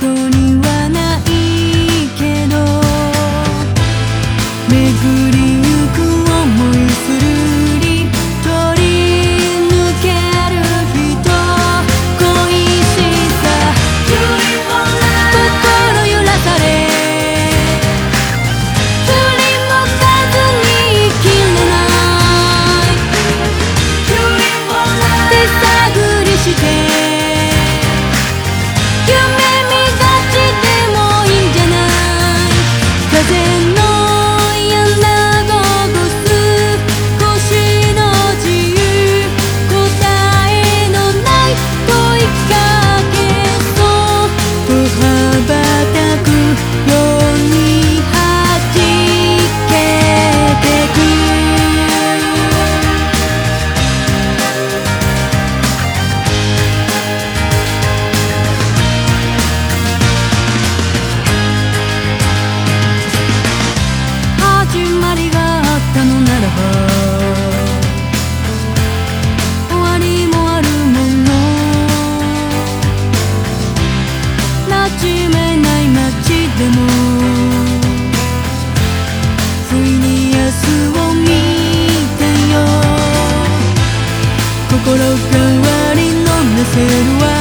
こにまりがあったのならば終わりもあるもの。なじめない街でも不意に明日を見てよ。心変わりのなせるわ